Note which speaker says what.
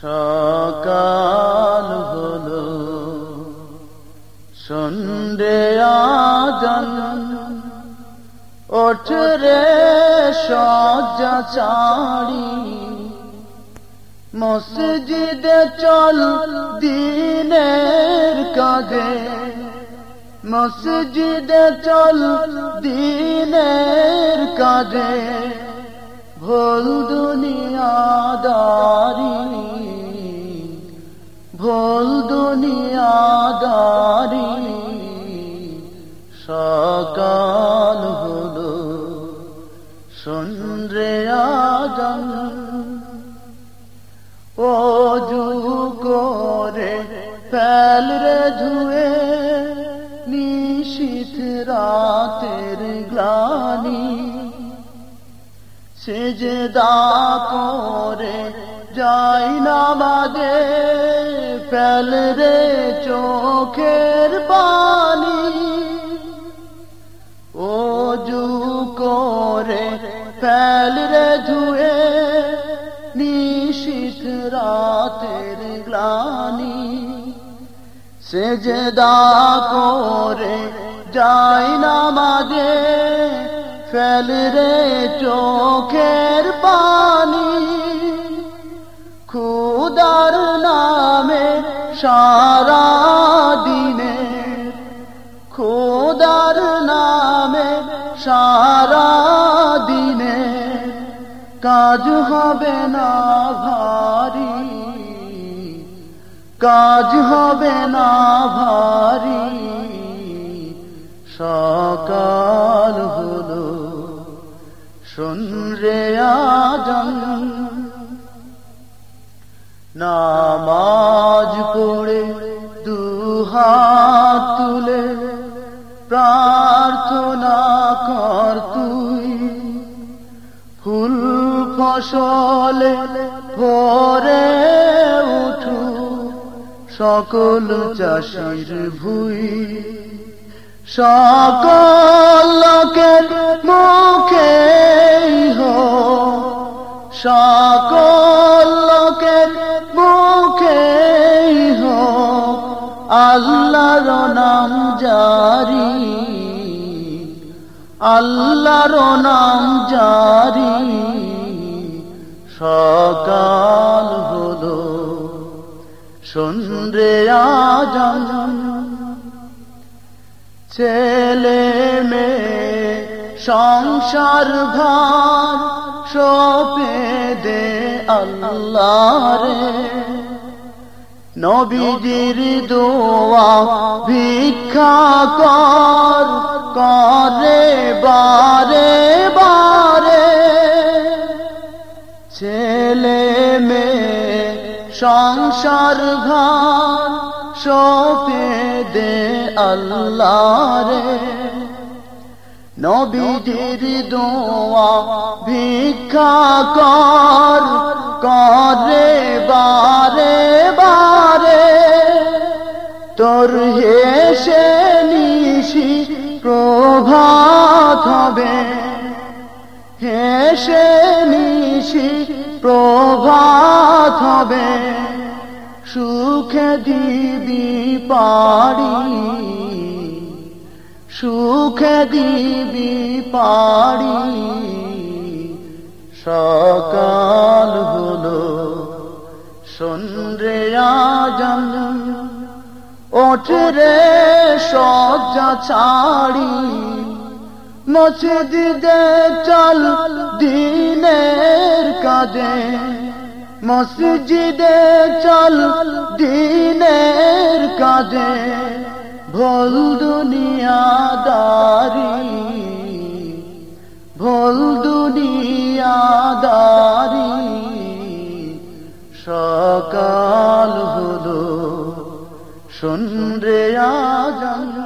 Speaker 1: সকাল হলো সন্ধ্যে আজান, ওঠ রে সজ্জা চাড়ি। মসজিদে চল দিনের কাজে মসজিদে চল দিনের কাজে ভোল দুনিয়াদারি। ভোল দুনিয়াদারি, সকাল হলো সন্দ্রে আজান অজু করে ফেল রে ধুয়ে, নিশীথ রাতের গ্লানি। সেজদা করে যাই না বাজে ফেল রে চোখের পানি, অজু করে ফেল রে ধুয়ে নিশীথ রাতের গ্লানি। সেজদা করে যাই না মাঝে ফেল রে চোখের পানি। খোদার নামে সারা দিনে কাজ হবে না ভারী, কাজ হবে না ভারী। সকাল হলো শুনরে আজম নামাজ পড়ে দুহাত তুলে প্রার্থনা কর তুই। ফুল ফসলে ভরে উঠু সকল চাষির ভুই। সকল মুখে হো। সকল মুখে হো। আল্লাহর নাম জারি আল্লাহর নাম জারি। সকাল হলো, সন্ধ্যে আজান। ছেলে মেয়ে সংসার ঘর সোপে দে আল্লাহ রে নবীজির দোয়া ভিক্ষা কর, করে বারে বারে। ছেলে মেয়ে, সংসার ঘর সোপে দে আল্লাহ রে নবীজির দোয়া ভিক্ষা কর, করে বারে তোর হেসে নিশি প্রভাত হবে। হেসে নিশি প্রভাত হবে। সুখে দিবি পাড়ি, সুখে দিবি পাড়ি। সকাল ওঠরে সজ্জা ছাড়ি। মসজিদে চল, দিনের কাজে মসজিদে চল, দিনের কাজে ভোল দুনিয়াদারি ভোল দুনিয়াদারি। সকাল হলো সন্ধ্যে আজান।